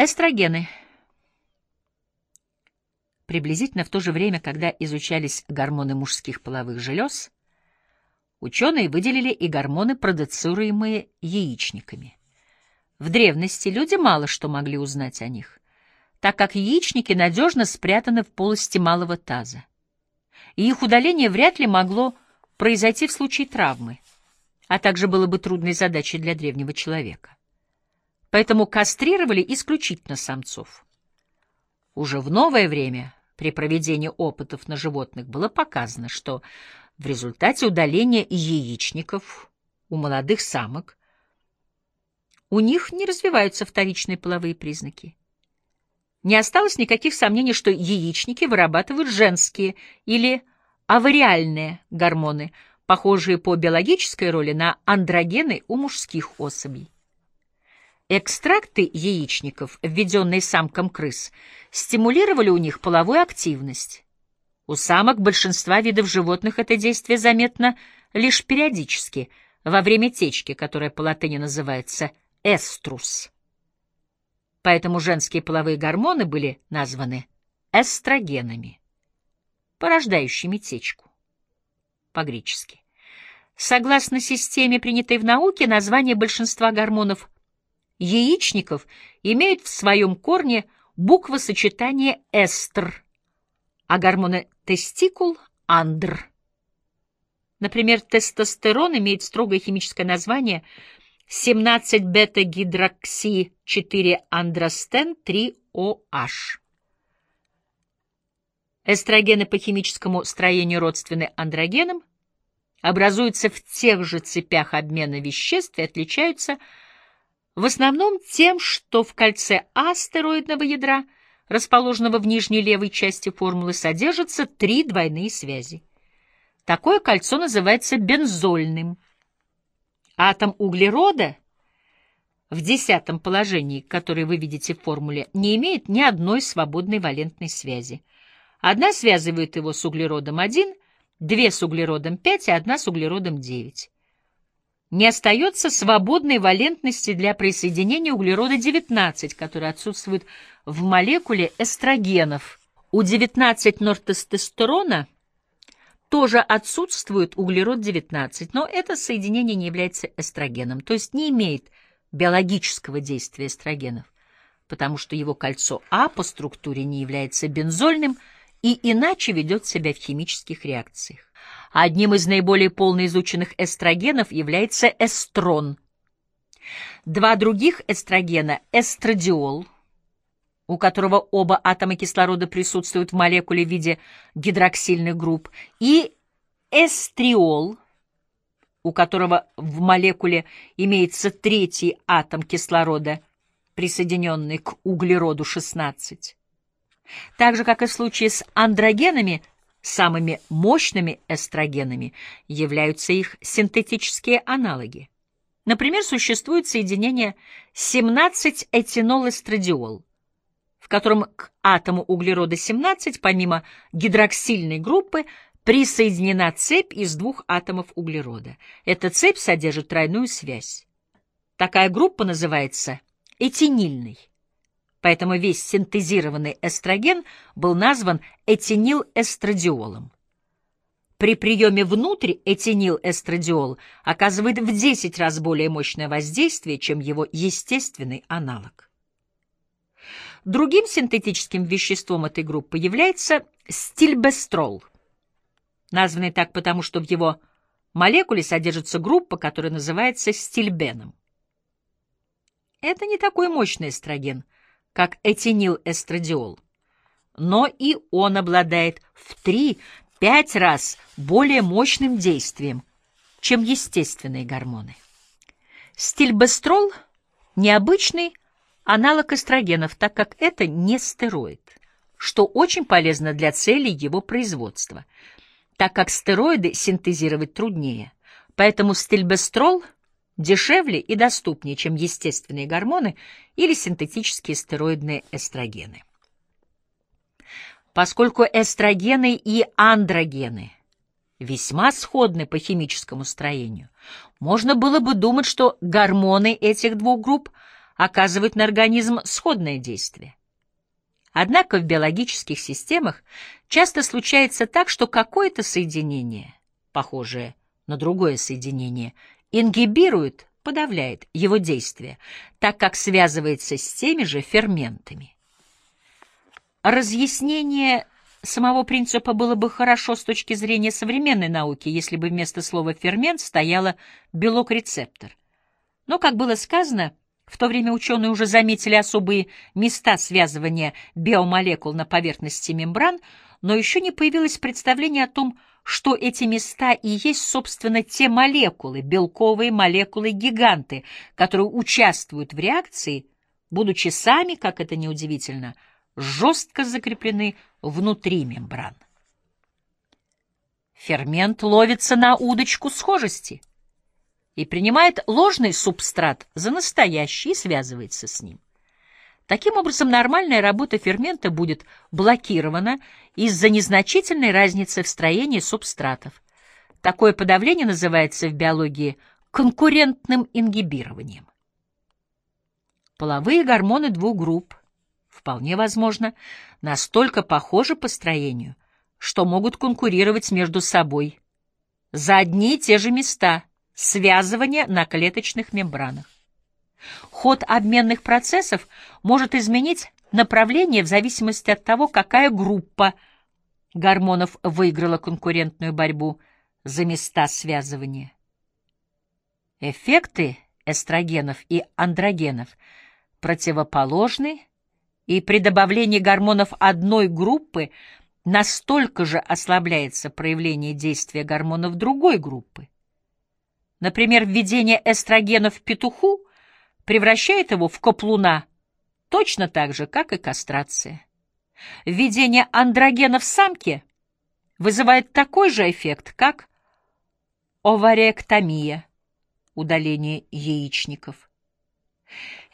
Эстрогены. Приблизительно в то же время, когда изучались гормоны мужских половых желез, ученые выделили и гормоны, продуцируемые яичниками. В древности люди мало что могли узнать о них, так как яичники надежно спрятаны в полости малого таза, и их удаление вряд ли могло произойти в случае травмы, а также было бы трудной задачей для древнего человека поэтому кастрировали исключительно самцов. Уже в новое время при проведении опытов на животных было показано, что в результате удаления яичников у молодых самок у них не развиваются вторичные половые признаки. Не осталось никаких сомнений, что яичники вырабатывают женские или авариальные гормоны, похожие по биологической роли на андрогены у мужских особей. Экстракты яичников, введенные самкам крыс, стимулировали у них половую активность. У самок большинства видов животных это действие заметно лишь периодически, во время течки, которая по латыни называется эструс. Поэтому женские половые гормоны были названы эстрогенами, порождающими течку, по-гречески. Согласно системе, принятой в науке, название большинства гормонов яичников имеют в своем корне буквосочетание «эстр», а гормоны тестикул — «андр». Например, тестостерон имеет строгое химическое название 17-бета-гидрокси-4-андростен-3-OH. Эстрогены по химическому строению родственны андрогенам, образуются в тех же цепях обмена веществ и отличаются от в основном тем, что в кольце астероидного ядра, расположенного в нижней левой части формулы, содержатся три двойные связи. Такое кольцо называется бензольным. Атом углерода в десятом положении, которое вы видите в формуле, не имеет ни одной свободной валентной связи. Одна связывает его с углеродом 1, две с углеродом 5 и одна с углеродом 9 не остается свободной валентности для присоединения углерода-19, который отсутствует в молекуле эстрогенов. У 19 нортестостерона тоже отсутствует углерод-19, но это соединение не является эстрогеном, то есть не имеет биологического действия эстрогенов, потому что его кольцо А по структуре не является бензольным и иначе ведет себя в химических реакциях. Одним из наиболее полноизученных эстрогенов является эстрон. Два других эстрогена – эстрадиол, у которого оба атома кислорода присутствуют в молекуле в виде гидроксильных групп, и эстриол, у которого в молекуле имеется третий атом кислорода, присоединенный к углероду 16. Так же, как и в случае с андрогенами – Самыми мощными эстрогенами являются их синтетические аналоги. Например, существует соединение 17-этинол-эстрадиол, в котором к атому углерода 17, помимо гидроксильной группы, присоединена цепь из двух атомов углерода. Эта цепь содержит тройную связь. Такая группа называется этинильной поэтому весь синтезированный эстроген был назван этинилэстрадиолом. При приеме внутрь этинилэстрадиол оказывает в 10 раз более мощное воздействие, чем его естественный аналог. Другим синтетическим веществом этой группы является стильбестрол, названный так потому, что в его молекуле содержится группа, которая называется стильбеном. Это не такой мощный эстроген – как этинилэстрадиол. Но и он обладает в 3-5 раз более мощным действием, чем естественные гормоны. Стильбестрол – необычный аналог эстрогенов, так как это не стероид, что очень полезно для целей его производства, так как стероиды синтезировать труднее. Поэтому стильбестрол – дешевле и доступнее, чем естественные гормоны или синтетические стероидные эстрогены. Поскольку эстрогены и андрогены весьма сходны по химическому строению, можно было бы думать, что гормоны этих двух групп оказывают на организм сходное действие. Однако в биологических системах часто случается так, что какое-то соединение, похожее на другое соединение, ингибирует, подавляет его действие, так как связывается с теми же ферментами. Разъяснение самого принципа было бы хорошо с точки зрения современной науки, если бы вместо слова «фермент» стояло «белок-рецептор». Но, как было сказано, в то время ученые уже заметили особые места связывания биомолекул на поверхности мембран, но еще не появилось представление о том, что эти места и есть, собственно, те молекулы, белковые молекулы-гиганты, которые участвуют в реакции, будучи сами, как это неудивительно, жестко закреплены внутри мембран. Фермент ловится на удочку схожести — и принимает ложный субстрат за настоящий и связывается с ним. Таким образом, нормальная работа фермента будет блокирована из-за незначительной разницы в строении субстратов. Такое подавление называется в биологии конкурентным ингибированием. Половые гормоны двух групп, вполне возможно, настолько похожи по строению, что могут конкурировать между собой за одни и те же места – связывания на клеточных мембранах. Ход обменных процессов может изменить направление в зависимости от того, какая группа гормонов выиграла конкурентную борьбу за места связывания. Эффекты эстрогенов и андрогенов противоположны, и при добавлении гормонов одной группы настолько же ослабляется проявление действия гормонов другой группы. Например, введение эстрогенов петуху превращает его в каплуна точно так же, как и кастрация. Введение андрогенов самке вызывает такой же эффект, как овариэктомия, удаление яичников.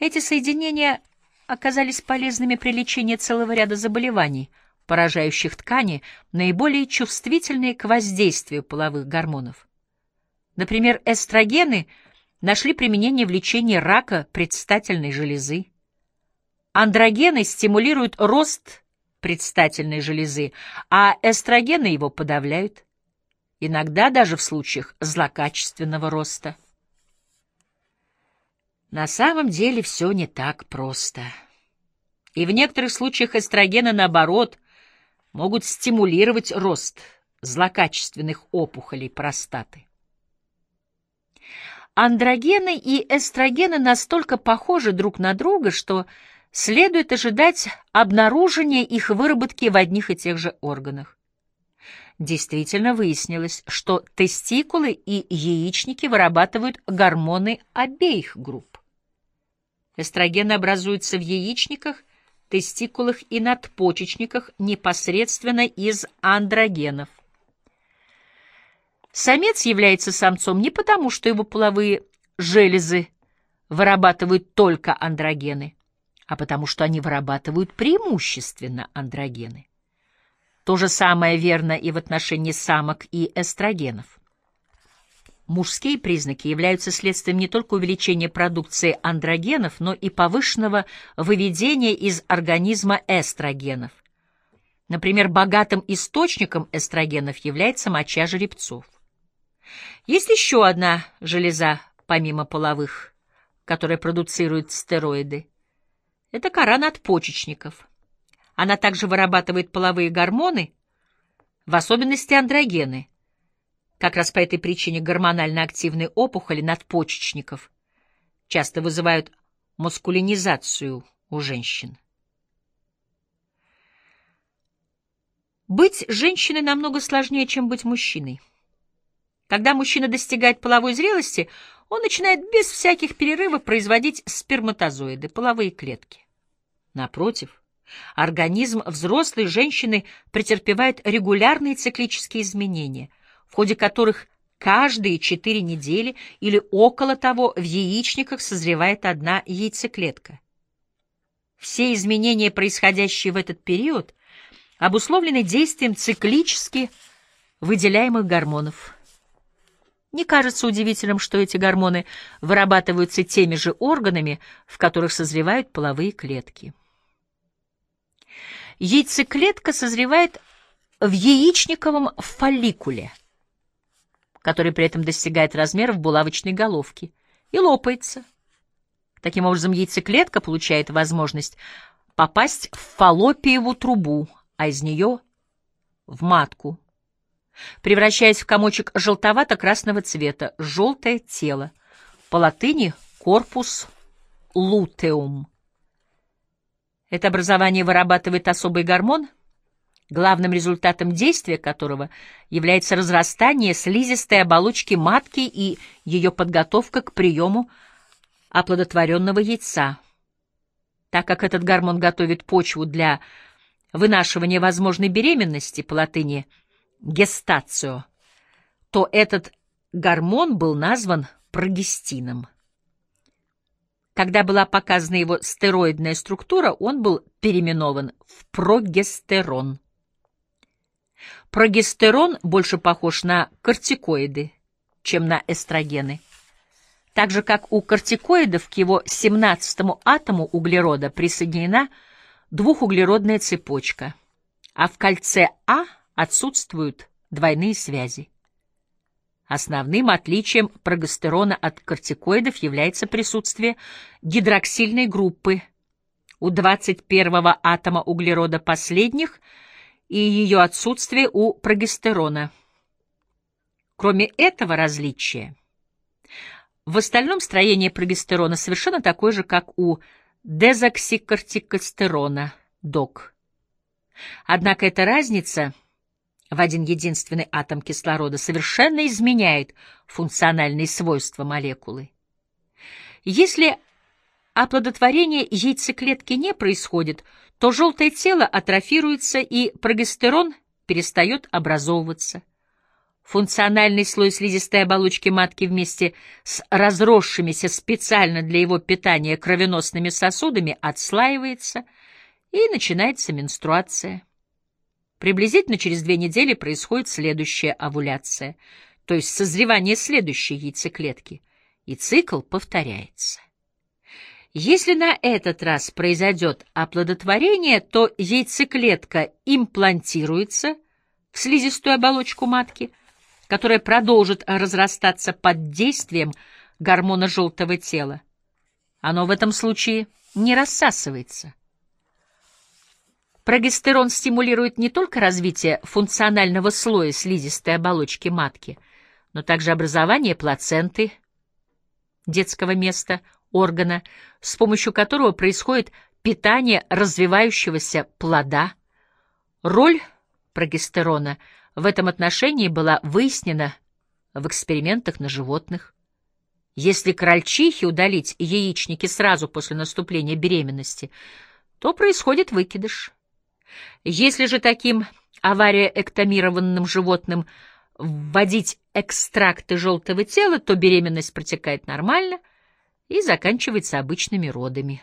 Эти соединения оказались полезными при лечении целого ряда заболеваний, поражающих ткани, наиболее чувствительные к воздействию половых гормонов. Например, эстрогены нашли применение в лечении рака предстательной железы. Андрогены стимулируют рост предстательной железы, а эстрогены его подавляют, иногда даже в случаях злокачественного роста. На самом деле все не так просто. И в некоторых случаях эстрогены, наоборот, могут стимулировать рост злокачественных опухолей простаты. Андрогены и эстрогены настолько похожи друг на друга, что следует ожидать обнаружения их выработки в одних и тех же органах. Действительно выяснилось, что тестикулы и яичники вырабатывают гормоны обеих групп. Эстрогены образуются в яичниках, тестикулах и надпочечниках непосредственно из андрогенов. Самец является самцом не потому, что его половые железы вырабатывают только андрогены, а потому что они вырабатывают преимущественно андрогены. То же самое верно и в отношении самок и эстрогенов. Мужские признаки являются следствием не только увеличения продукции андрогенов, но и повышенного выведения из организма эстрогенов. Например, богатым источником эстрогенов является моча жеребцов. Есть еще одна железа, помимо половых, которая продуцирует стероиды. Это кора надпочечников. Она также вырабатывает половые гормоны, в особенности андрогены. Как раз по этой причине гормонально активные опухоли надпочечников часто вызывают маскулинизацию у женщин. Быть женщиной намного сложнее, чем быть мужчиной. Когда мужчина достигает половой зрелости, он начинает без всяких перерывов производить сперматозоиды, половые клетки. Напротив, организм взрослой женщины претерпевает регулярные циклические изменения, в ходе которых каждые четыре недели или около того в яичниках созревает одна яйцеклетка. Все изменения, происходящие в этот период, обусловлены действием циклически выделяемых гормонов – Не кажется удивительным, что эти гормоны вырабатываются теми же органами, в которых созревают половые клетки. Яйцеклетка созревает в яичниковом фолликуле, который при этом достигает размеров булавочной головки, и лопается. Таким образом, яйцеклетка получает возможность попасть в фаллопиеву трубу, а из нее — в матку, превращаясь в комочек желтовато-красного цвета, желтое тело, по латыни «корпус лутеум». Это образование вырабатывает особый гормон, главным результатом действия которого является разрастание слизистой оболочки матки и ее подготовка к приему оплодотворенного яйца. Так как этот гормон готовит почву для вынашивания возможной беременности по латыни «гестацио», то этот гормон был назван прогестином. Когда была показана его стероидная структура, он был переименован в прогестерон. Прогестерон больше похож на кортикоиды, чем на эстрогены. Так же, как у кортикоидов к его 17-му атому углерода присоединена двухуглеродная цепочка, а в кольце А отсутствуют двойные связи. Основным отличием прогестерона от кортикоидов является присутствие гидроксильной группы у 21-го атома углерода последних и ее отсутствие у прогестерона. Кроме этого различия, в остальном строение прогестерона совершенно такое же, как у дезоксикортикостерона, ДОК. Однако эта разница — в один единственный атом кислорода совершенно изменяет функциональные свойства молекулы. Если оплодотворение яйцеклетки не происходит, то желтое тело атрофируется и прогестерон перестает образовываться. Функциональный слой слизистой оболочки матки вместе с разросшимися специально для его питания кровеносными сосудами отслаивается, и начинается менструация. Приблизительно через две недели происходит следующая овуляция, то есть созревание следующей яйцеклетки, и цикл повторяется. Если на этот раз произойдет оплодотворение, то яйцеклетка имплантируется в слизистую оболочку матки, которая продолжит разрастаться под действием гормона желтого тела. Оно в этом случае не рассасывается. Прогестерон стимулирует не только развитие функционального слоя слизистой оболочки матки, но также образование плаценты, детского места, органа, с помощью которого происходит питание развивающегося плода. Роль прогестерона в этом отношении была выяснена в экспериментах на животных. Если крольчихе удалить яичники сразу после наступления беременности, то происходит выкидыш. Если же таким авария-эктомированным животным вводить экстракты желтого тела, то беременность протекает нормально и заканчивается обычными родами.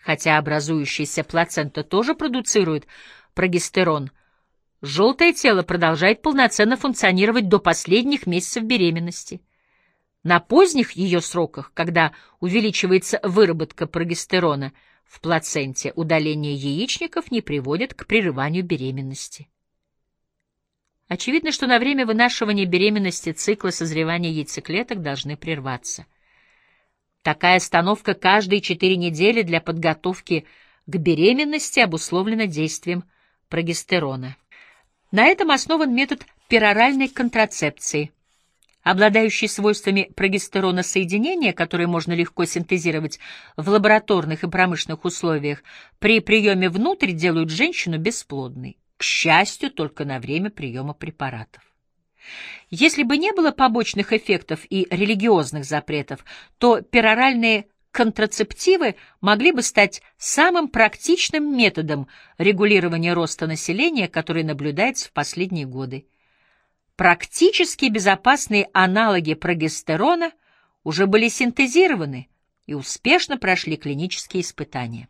Хотя образующаяся плацента тоже продуцирует прогестерон, желтое тело продолжает полноценно функционировать до последних месяцев беременности. На поздних ее сроках, когда увеличивается выработка прогестерона – в плаценте удаление яичников не приводит к прерыванию беременности. Очевидно, что на время вынашивания беременности циклы созревания яйцеклеток должны прерваться. Такая остановка каждые четыре недели для подготовки к беременности обусловлена действием прогестерона. На этом основан метод пероральной контрацепции – обладающие свойствами прогестерона соединения, которые можно легко синтезировать в лабораторных и промышленных условиях, при приеме внутрь делают женщину бесплодной, к счастью, только на время приема препаратов. Если бы не было побочных эффектов и религиозных запретов, то пероральные контрацептивы могли бы стать самым практичным методом регулирования роста населения, который наблюдается в последние годы. Практически безопасные аналоги прогестерона уже были синтезированы и успешно прошли клинические испытания.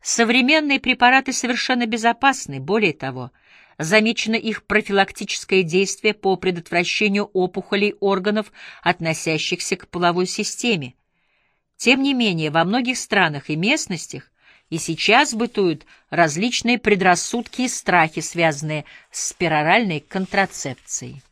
Современные препараты совершенно безопасны, более того, замечено их профилактическое действие по предотвращению опухолей органов, относящихся к половой системе. Тем не менее, во многих странах и местностях и сейчас бытуют различные предрассудки и страхи, связанные с пероральной контрацепцией.